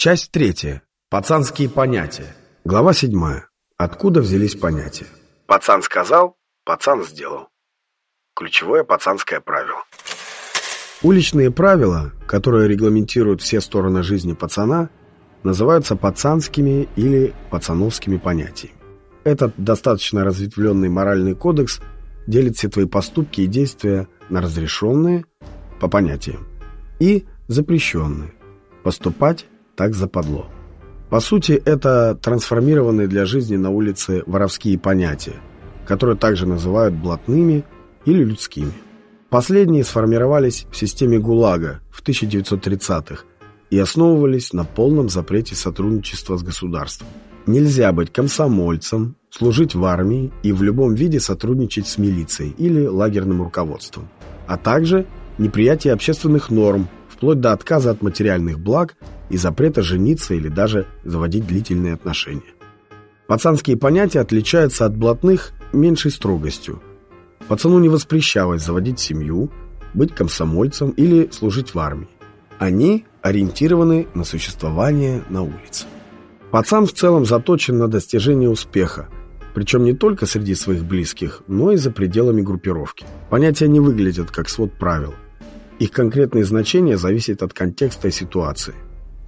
Часть третья. Пацанские понятия. Глава седьмая. Откуда взялись понятия? Пацан сказал, пацан сделал. Ключевое пацанское правило. Уличные правила, которые регламентируют все стороны жизни пацана, называются пацанскими или пацановскими понятиями. Этот достаточно разветвленный моральный кодекс делит все твои поступки и действия на разрешенные, по понятиям, и запрещенные, поступать так западло. По сути, это трансформированные для жизни на улице воровские понятия, которые также называют блатными или людскими. Последние сформировались в системе ГУЛАГа в 1930-х и основывались на полном запрете сотрудничества с государством. Нельзя быть комсомольцем, служить в армии и в любом виде сотрудничать с милицией или лагерным руководством, а также неприятие общественных норм, вплоть до отказа от материальных благ и запрета жениться или даже заводить длительные отношения. Пацанские понятия отличаются от блатных меньшей строгостью. Пацану не воспрещалось заводить семью, быть комсомольцем или служить в армии. Они ориентированы на существование на улице. Пацан в целом заточен на достижение успеха, причем не только среди своих близких, но и за пределами группировки. Понятия не выглядят как свод правил. Их конкретное значение зависит от контекста и ситуации.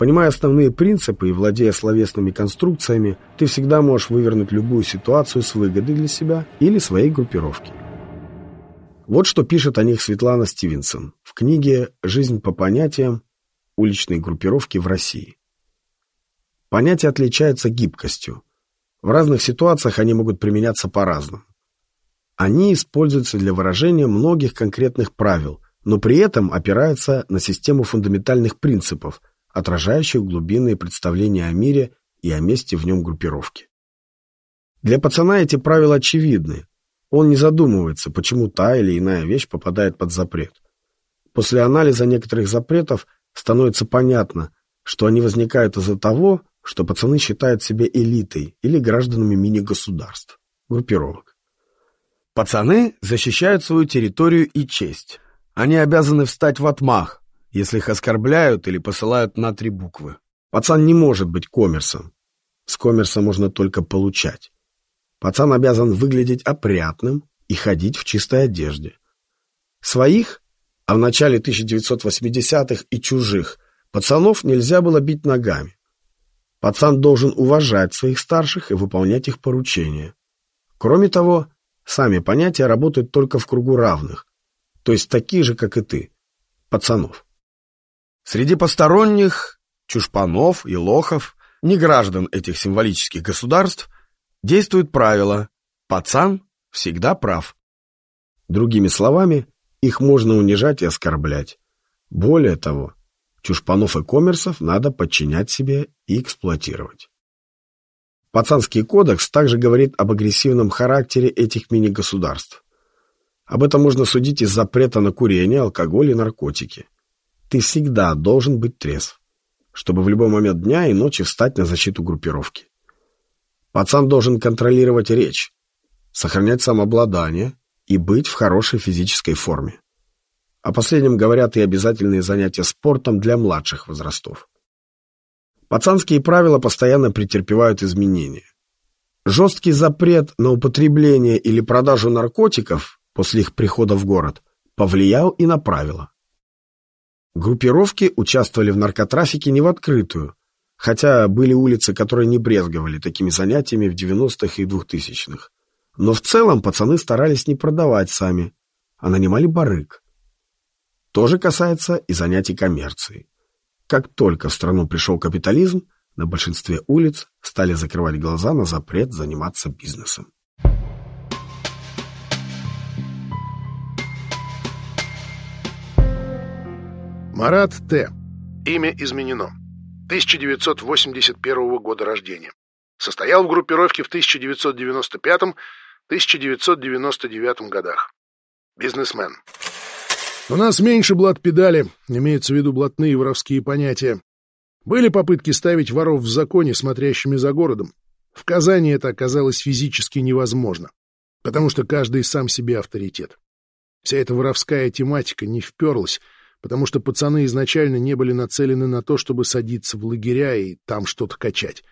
Понимая основные принципы и владея словесными конструкциями, ты всегда можешь вывернуть любую ситуацию с выгодой для себя или своей группировки. Вот что пишет о них Светлана Стивенсон в книге «Жизнь по понятиям. Уличной группировки в России». Понятия отличаются гибкостью. В разных ситуациях они могут применяться по-разному. Они используются для выражения многих конкретных правил, но при этом опираются на систему фундаментальных принципов, отражающих глубинные представления о мире и о месте в нем группировки. Для пацана эти правила очевидны. Он не задумывается, почему та или иная вещь попадает под запрет. После анализа некоторых запретов становится понятно, что они возникают из-за того, что пацаны считают себя элитой или гражданами мини-государств, группировок. Пацаны защищают свою территорию и честь. Они обязаны встать в отмах, если их оскорбляют или посылают на три буквы. Пацан не может быть коммерсом. С коммерса можно только получать. Пацан обязан выглядеть опрятным и ходить в чистой одежде. Своих, а в начале 1980-х и чужих, пацанов нельзя было бить ногами. Пацан должен уважать своих старших и выполнять их поручения. Кроме того, сами понятия работают только в кругу равных, то есть такие же, как и ты, пацанов. Среди посторонних, чушпанов и лохов, не граждан этих символических государств, действует правило «пацан всегда прав». Другими словами, их можно унижать и оскорблять. Более того, Чушпанов и коммерсов надо подчинять себе и эксплуатировать. Пацанский кодекс также говорит об агрессивном характере этих мини-государств. Об этом можно судить из запрета на курение, алкоголь и наркотики. Ты всегда должен быть трезв, чтобы в любой момент дня и ночи встать на защиту группировки. Пацан должен контролировать речь, сохранять самообладание и быть в хорошей физической форме. О последнем говорят и обязательные занятия спортом для младших возрастов. Пацанские правила постоянно претерпевают изменения. Жесткий запрет на употребление или продажу наркотиков после их прихода в город повлиял и на правила. Группировки участвовали в наркотрафике не в открытую, хотя были улицы, которые не брезговали такими занятиями в 90-х и 2000-х. Но в целом пацаны старались не продавать сами, а нанимали барыг. То же касается и занятий коммерцией. Как только в страну пришел капитализм, на большинстве улиц стали закрывать глаза на запрет заниматься бизнесом. Марат Т. Имя изменено. 1981 года рождения. Состоял в группировке в 1995-1999 годах. Бизнесмен. У нас меньше блат-педали, имеются в виду блатные воровские понятия. Были попытки ставить воров в законе, смотрящими за городом. В Казани это оказалось физически невозможно, потому что каждый сам себе авторитет. Вся эта воровская тематика не вперлась, потому что пацаны изначально не были нацелены на то, чтобы садиться в лагеря и там что-то качать.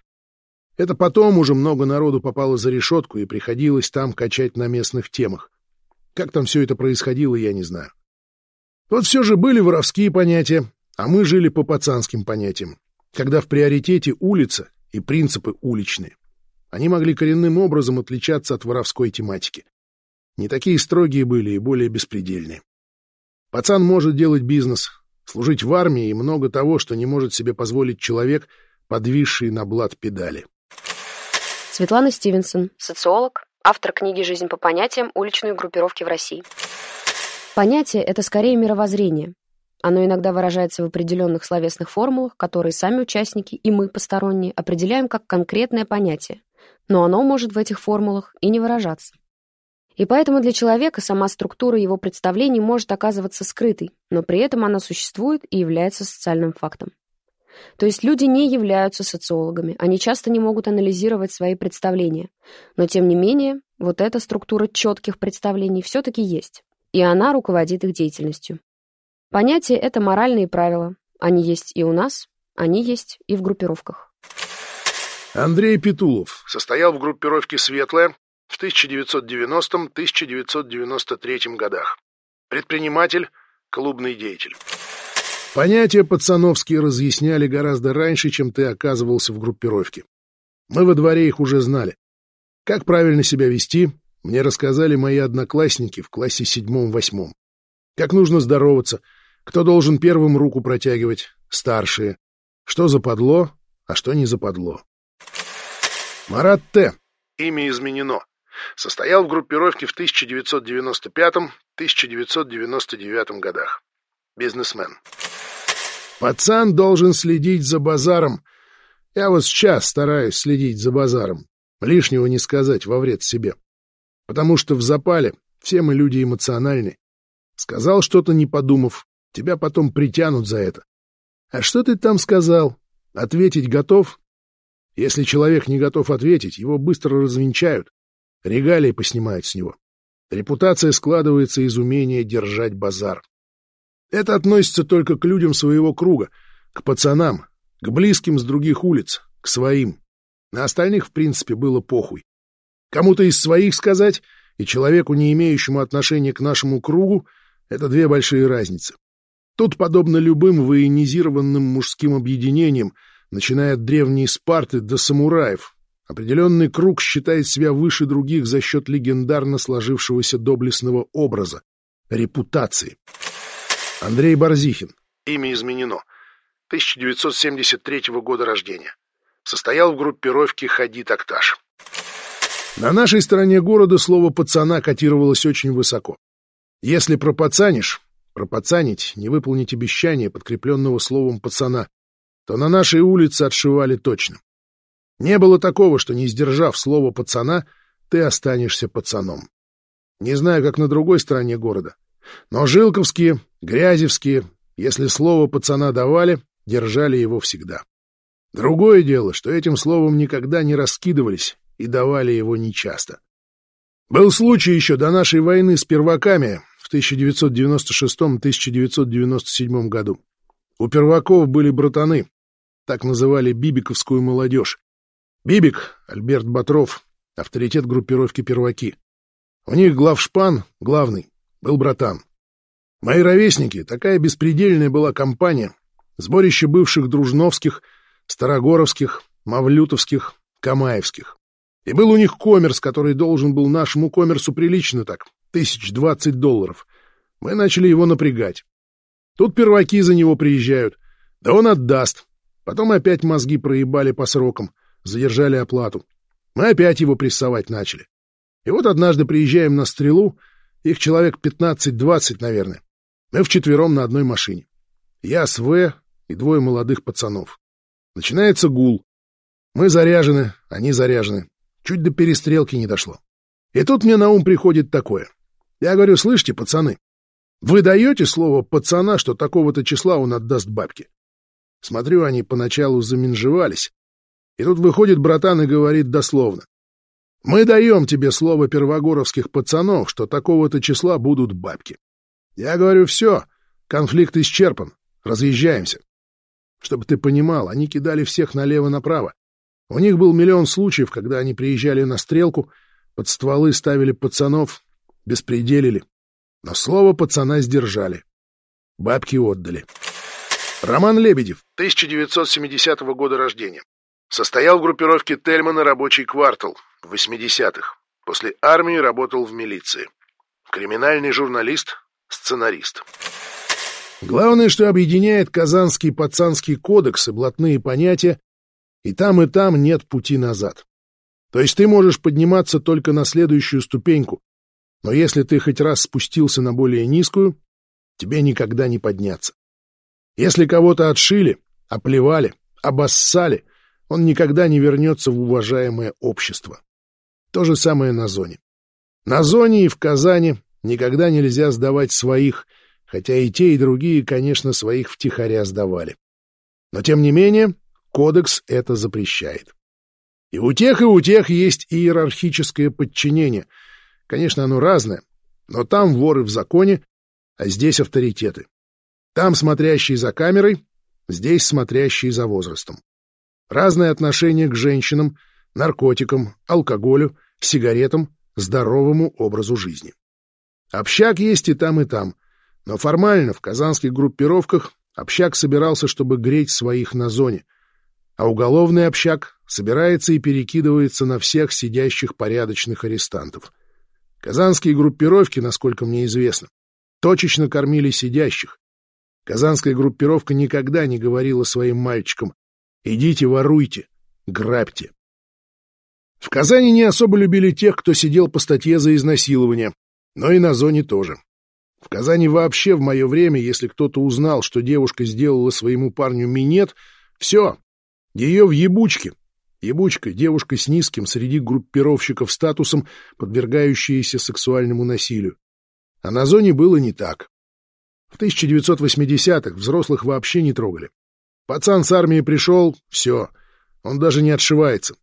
Это потом уже много народу попало за решетку и приходилось там качать на местных темах. Как там все это происходило, я не знаю. Вот все же были воровские понятия, а мы жили по пацанским понятиям, когда в приоритете улица и принципы уличные. Они могли коренным образом отличаться от воровской тематики. Не такие строгие были и более беспредельные. Пацан может делать бизнес, служить в армии и много того, что не может себе позволить человек, подвисший на блат педали. Светлана Стивенсон, социолог, автор книги «Жизнь по понятиям. Уличные группировки в России». Понятие — это скорее мировоззрение. Оно иногда выражается в определенных словесных формулах, которые сами участники и мы, посторонние, определяем как конкретное понятие, но оно может в этих формулах и не выражаться. И поэтому для человека сама структура его представлений может оказываться скрытой, но при этом она существует и является социальным фактом. То есть люди не являются социологами, они часто не могут анализировать свои представления, но тем не менее вот эта структура четких представлений все-таки есть и она руководит их деятельностью. Понятия — это моральные правила. Они есть и у нас, они есть и в группировках. Андрей Петулов состоял в группировке «Светлая» в 1990-1993 годах. Предприниматель, клубный деятель. Понятия пацановские разъясняли гораздо раньше, чем ты оказывался в группировке. Мы во дворе их уже знали. Как правильно себя вести, мне рассказали мои одноклассники в классе седьмом-восьмом. Как нужно здороваться, кто должен первым руку протягивать, старшие. Что западло, а что не западло. Марат Т. Имя изменено. Состоял в группировке в 1995-1999 годах. Бизнесмен. Пацан должен следить за базаром. Я вот сейчас стараюсь следить за базаром. Лишнего не сказать во вред себе. Потому что в запале все мы люди эмоциональны. Сказал что-то, не подумав, тебя потом притянут за это. А что ты там сказал? Ответить готов? Если человек не готов ответить, его быстро развенчают, регалии поснимают с него. Репутация складывается из умения держать базар. Это относится только к людям своего круга, к пацанам, к близким с других улиц, к своим. На остальных, в принципе, было похуй. Кому-то из своих сказать и человеку, не имеющему отношения к нашему кругу, это две большие разницы. Тут, подобно любым военизированным мужским объединениям, начиная от древней Спарты до самураев, определенный круг считает себя выше других за счет легендарно сложившегося доблестного образа — репутации. Андрей Барзихин. Имя изменено. 1973 года рождения. Состоял в группировке «Хади Такташ». На нашей стороне города слово «пацана» котировалось очень высоко. Если пропацанишь, пропацанить, не выполнить обещание, подкрепленного словом «пацана», то на нашей улице отшивали точно. Не было такого, что, не сдержав слово «пацана», ты останешься пацаном. Не знаю, как на другой стороне города, но Жилковские, Грязевские, если слово «пацана» давали, держали его всегда. Другое дело, что этим словом никогда не раскидывались и давали его нечасто. Был случай еще до нашей войны с перваками в 1996-1997 году. У перваков были братаны, так называли бибиковскую молодежь. Бибик, Альберт Батров, авторитет группировки «Перваки». У них главшпан, главный, был братан. Мои ровесники, такая беспредельная была компания, сборище бывших дружновских, старогоровских, мавлютовских, камаевских. И был у них коммерс, который должен был нашему коммерсу прилично так, тысяч двадцать долларов. Мы начали его напрягать. Тут перваки за него приезжают. Да он отдаст. Потом опять мозги проебали по срокам, задержали оплату. Мы опять его прессовать начали. И вот однажды приезжаем на стрелу, их человек пятнадцать-двадцать, наверное. Мы вчетвером на одной машине. Я с В и двое молодых пацанов. Начинается гул. Мы заряжены, они заряжены. Чуть до перестрелки не дошло. И тут мне на ум приходит такое. Я говорю, слышите, пацаны, вы даете слово пацана, что такого-то числа он отдаст бабки? Смотрю, они поначалу заминжевались. И тут выходит братан и говорит дословно. Мы даем тебе слово первогоровских пацанов, что такого-то числа будут бабки. Я говорю, все, Конфликт исчерпан. Разъезжаемся. Чтобы ты понимал, они кидали всех налево-направо. У них был миллион случаев, когда они приезжали на стрелку, под стволы ставили пацанов, беспределили. Но слово пацана сдержали. Бабки отдали. Роман Лебедев, 1970 года рождения. Состоял в группировке Тельмана «Рабочий квартал» в 80-х. После армии работал в милиции. Криминальный журналист, сценарист. Главное, что объединяет Казанский пацанский кодекс и блатные понятия, и там, и там нет пути назад. То есть ты можешь подниматься только на следующую ступеньку, но если ты хоть раз спустился на более низкую, тебе никогда не подняться. Если кого-то отшили, оплевали, обоссали, он никогда не вернется в уважаемое общество. То же самое на зоне. На зоне и в Казани никогда нельзя сдавать своих – хотя и те, и другие, конечно, своих втихаря сдавали. Но, тем не менее, кодекс это запрещает. И у тех, и у тех есть иерархическое подчинение. Конечно, оно разное, но там воры в законе, а здесь авторитеты. Там смотрящие за камерой, здесь смотрящие за возрастом. Разное отношение к женщинам, наркотикам, алкоголю, сигаретам, здоровому образу жизни. Общак есть и там, и там — но формально в казанских группировках общак собирался, чтобы греть своих на зоне, а уголовный общак собирается и перекидывается на всех сидящих порядочных арестантов. Казанские группировки, насколько мне известно, точечно кормили сидящих. Казанская группировка никогда не говорила своим мальчикам «идите воруйте, грабьте». В Казани не особо любили тех, кто сидел по статье за изнасилование, но и на зоне тоже. В Казани вообще в мое время, если кто-то узнал, что девушка сделала своему парню минет, все, ее в ебучке. Ебучка — девушка с низким среди группировщиков статусом, подвергающаяся сексуальному насилию. А на зоне было не так. В 1980-х взрослых вообще не трогали. Пацан с армии пришел — все, он даже не отшивается.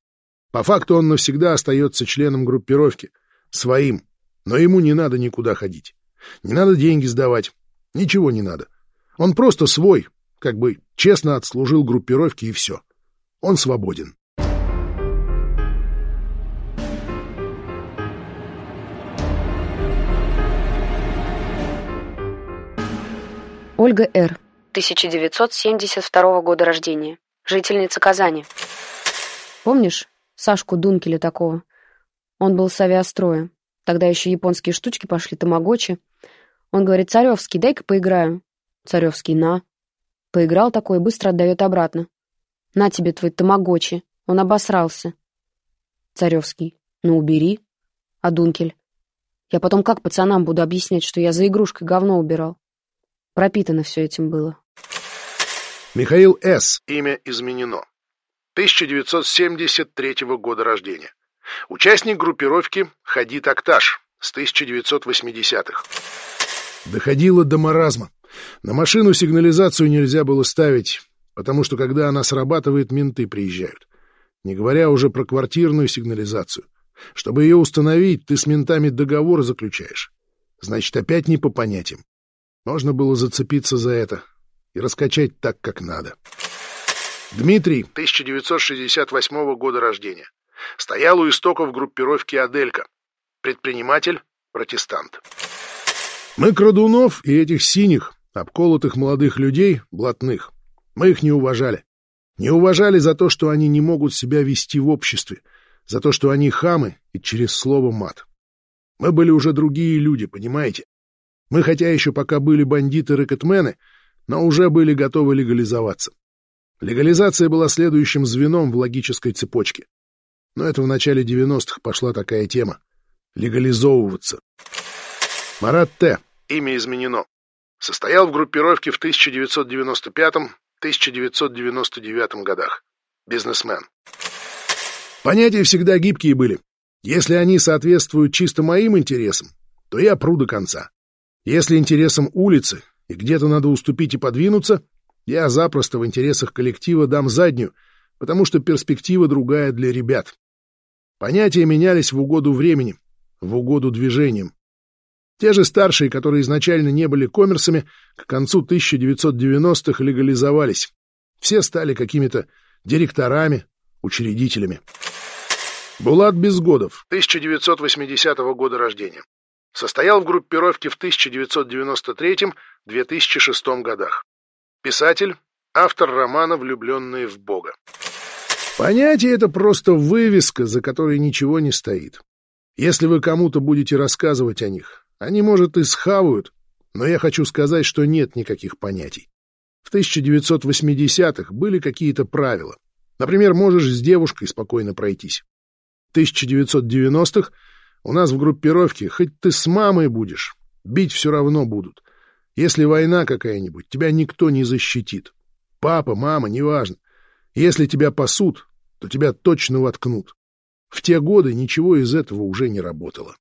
По факту он навсегда остается членом группировки, своим, но ему не надо никуда ходить. Не надо деньги сдавать. Ничего не надо. Он просто свой, как бы честно отслужил группировке и все. Он свободен. Ольга Р. 1972 года рождения. Жительница Казани. Помнишь Сашку Дункеля такого? Он был с авиастроя. Тогда еще японские штучки пошли, тамагочи. Он говорит, Царевский, дай-ка поиграю. Царевский, на. Поиграл такой, быстро отдает обратно. На тебе твой тамагочи. Он обосрался. Царевский, ну убери. А Дункель? Я потом как пацанам буду объяснять, что я за игрушкой говно убирал? Пропитано все этим было. Михаил С. Имя изменено. 1973 года рождения. Участник группировки «Хади Акташ» с 1980-х. Доходило до маразма. На машину сигнализацию нельзя было ставить, потому что когда она срабатывает, менты приезжают. Не говоря уже про квартирную сигнализацию. Чтобы ее установить, ты с ментами договор заключаешь. Значит, опять не по понятиям. Можно было зацепиться за это и раскачать так, как надо. Дмитрий, 1968 года рождения. Стоял у истоков группировки «Аделька». Предприниматель, протестант. Мы крадунов и этих синих, обколотых молодых людей, блатных. Мы их не уважали. Не уважали за то, что они не могут себя вести в обществе, за то, что они хамы и через слово мат. Мы были уже другие люди, понимаете? Мы, хотя еще пока были бандиты-рэкетмены, но уже были готовы легализоваться. Легализация была следующим звеном в логической цепочке. Но это в начале 90-х пошла такая тема — легализовываться. Марат Т. Имя изменено. Состоял в группировке в 1995-1999 годах. Бизнесмен. Понятия всегда гибкие были. Если они соответствуют чисто моим интересам, то я пру до конца. Если интересам улицы и где-то надо уступить и подвинуться, я запросто в интересах коллектива дам заднюю, потому что перспектива другая для ребят. Понятия менялись в угоду времени, в угоду движениям. Те же старшие, которые изначально не были коммерсами, к концу 1990-х легализовались. Все стали какими-то директорами, учредителями. Булат Безгодов, 1980 года рождения. Состоял в группировке в 1993-2006 годах. Писатель, автор романа «Влюбленные в Бога». Понятие — это просто вывеска, за которой ничего не стоит. Если вы кому-то будете рассказывать о них, они, может, и схавают, но я хочу сказать, что нет никаких понятий. В 1980-х были какие-то правила. Например, можешь с девушкой спокойно пройтись. В 1990-х у нас в группировке хоть ты с мамой будешь, бить все равно будут. Если война какая-нибудь, тебя никто не защитит. Папа, мама, неважно. Если тебя пасут, то тебя точно воткнут. В те годы ничего из этого уже не работало.